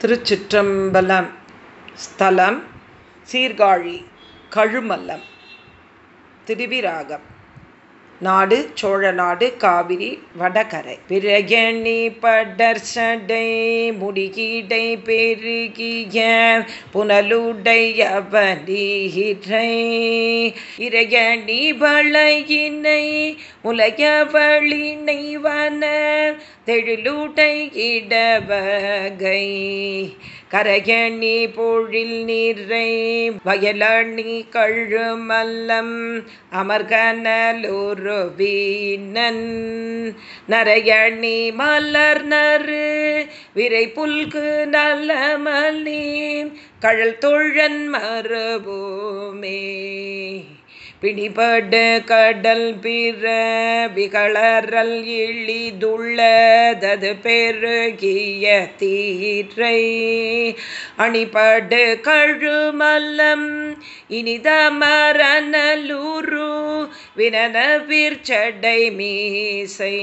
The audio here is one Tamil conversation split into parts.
திருச்சிற்றம்பலம் ஸ்தலம் சீர்காழி கழுமல்லம் திருவிராகம். நாடு சோழ நாடு காவிரி வடகரை. பிரகணி படர்சடை முடிகீடை பெருகிய புனலுடையவனீரை. இறையணி வளையினை உலகவழினைவன தெழிலுடை இடவகை. கரகணி பொழில் நீரை வயலணி கழுமல்லம் அமர்கனலூரு வீணன் நரையணி மலர் நறு விரை புல்கு நலமலி கழல் தொழன் மறுபூமே. பிடிபடு கடல் பிற விகளறல் இழிதுள்ளதது பெருகிய தீரை. அணிபடு கழுமல்லம் இனித வினனவிற்சடை மீசை.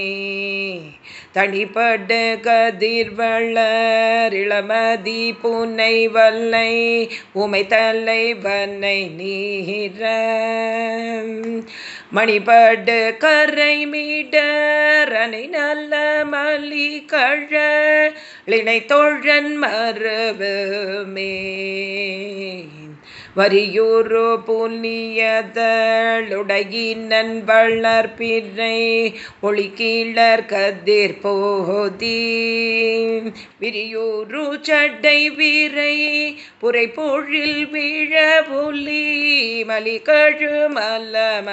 தனிப்படு கதிர்வளர் இளமதி புனை வல்லை உமை தலை வன்னை நீர மணிபடு கரை மீடரனை நல்ல மலி கழினை தோழன் மறுவுமே வரியூரோ புண்ணியதளுடையினன் வளர்ப்பிறை ஒளி கீழர் கதிர் போதி. விரியூரு சட்டை வீரை புரை பொழில் விழ புலி மலிகழு கழுமல்லம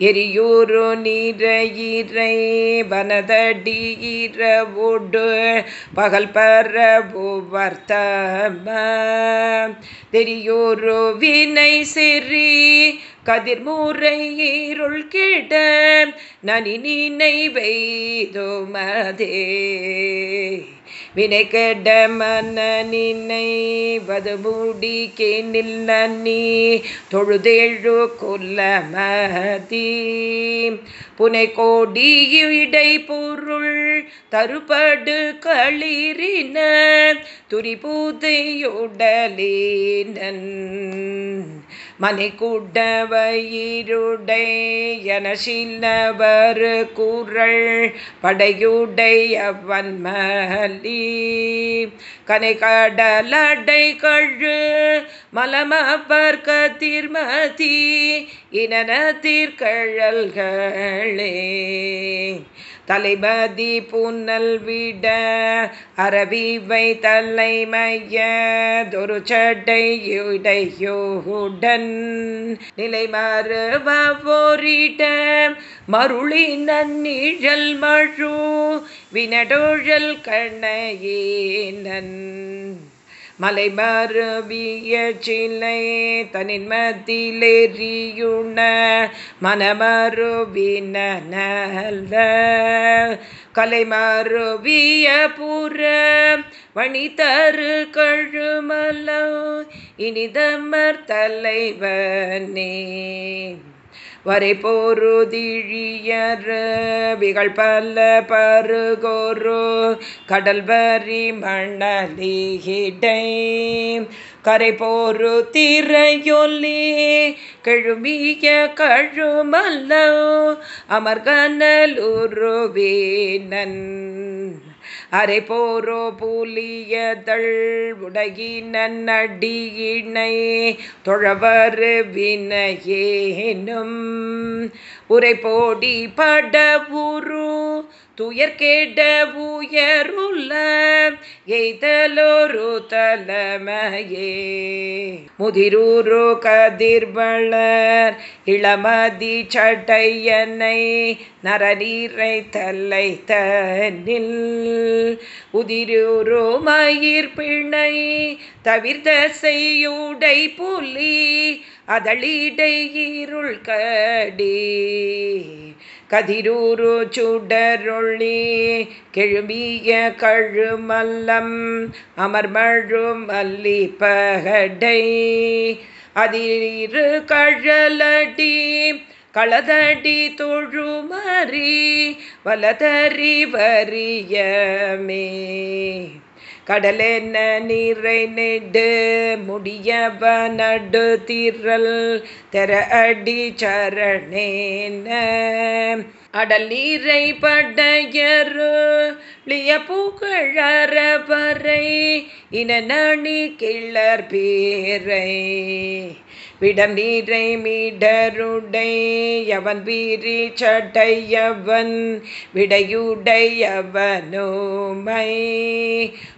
எரியூரு நீரையீரை வனதடி இரவோடு பகல் பரபுவர்த்தம தெரியூரு வினை செறி கதிர்மூரை இருள் கிட நனி நினைவைதோமதே வினை கெட மன நினைவது மூடிக்கே நில்ல நீ தொழுதேழு கொல்லமதி புனை கோடி இடை பொருள் தருபடு களிரின துரிபூதையுடலேனன். மனை கூட்டவயிருடையன சின்னவர் கூறள் படையுடையவன்மலி கனை கடலடை கழு மலமவர் கதிர்மதி இனன தீர்கழல்களே தலைபதி புன்னல் விட அரவிவை தலைமையதொரு சடையுடையோடன் நிலை மறுவோரிட மருளி நன்னிழல் மழு வினடோழல் கண்ணையே நன். மலைமருவிய சிலை தனின் மத்திலேறியுண மனமருவின நல்ல புற வணி தரு கழுமல இனிதமர் தலைவனே. வரை போருதிழியர் விகள் பல பருகோரு கடல் வரி மணலிடை கரை போரு திரையொல்லி கெழுமிய கழுமல்ல அமர்கனலுருவேனன். அரை போரோ புலியதள் உடையினன் அடியினை தொழவர் வினையேனும் உரை போடி படவுரு துயர் கேட உயருள்ள எய்தலோரு தலமையே. முதிரூரு கதிர்வளர் இளமதி சட்டையனை நரநீரை தல்லை தன்னில் உதிரூரு மயிர் பிணை தவிர்த்த செய்யுடை புலி அதழிடை இருள் கடி கதிரூரு சுடருளி கெழுமிய கழுமல்லம் அமர்மழும் மல்லி பகடை. அதிரு கழலடி களதடி தொழுமறி வலதறி வரியமே கடலென்ன நீரை நெடு முடியவ நடு தீரல் தெர அடி சரணேன. அடல் நீரை படையரு லிய புகழறவரை இன நணி கிளர் பேரை. விடம் நீரை மீடருடை அவன் வீரி சட்டையவன் விடையுடையவனோமை.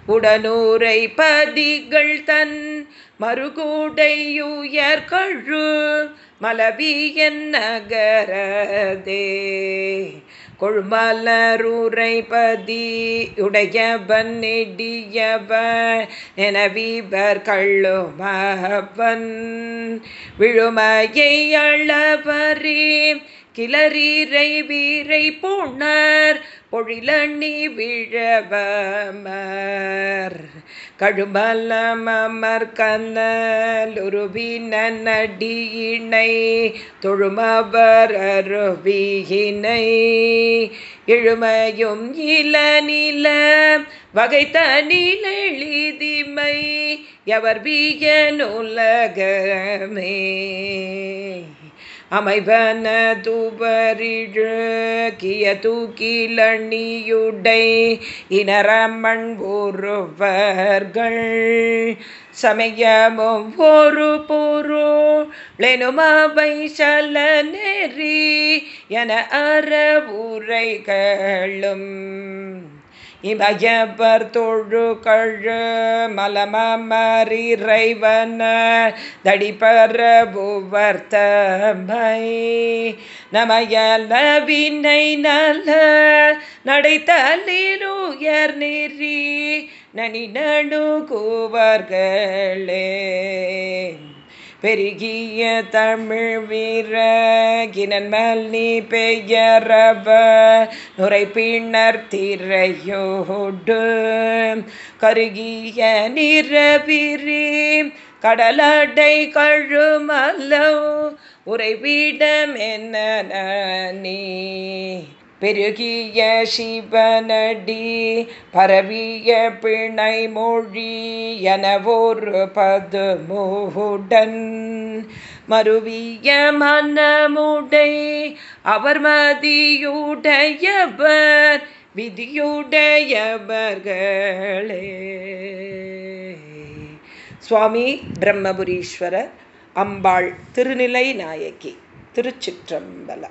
உடனூரை பதிகள் தன் மறுகூடையுயர்கழு மலவியன் நகரதே. கொழுமலருரைபதி உடையவன் நெடியவ எனவிவர் கள்ளுமவன் விழுமையை அளவரே கிளறீரை வீரை புணர் பொழிலண்ணி விழவமர். கழுமலமர் கண்ணலுருவின நடியினை தொழுமவர் அருவியினை. எழுமையும் இள நில வகை தனிலெளிதிமை எவர் வியனுலகமே அமைவன தூபரிழு கிய தூக்கிலணியுடை இனரமண் ஒருவர்கள். சமயமும் ஒரு பொருளெனும் சல நெறி என அறவுரைகளும் இமயவர் தொழு கழு மலமரிறைவன தடிபர புவர்த்தமை நமயல வினை நல நடைத்தலிலுயர் நெறி நனி நடு கூவர்களே பெருகிய தமிழ் வீரகினன் நீ பெயரவ நுரை பின்னர் திரையோடு. கருகிய நிறவிரி கடலடை கழுமல்லோ உறைவிடம் என்ன நீ? பெருகிய சிவனடி பரவிய பிணை மொழி எனவொரு பதுமுடன் மருவிய மனமுடை அவர் மதியுடையவர் விதியுடையவர்களே. சுவாமி பிரம்மபுரீஸ்வரர் அம்பாள் திருநிலை நாயகி திருச்சிற்றம்பலம்.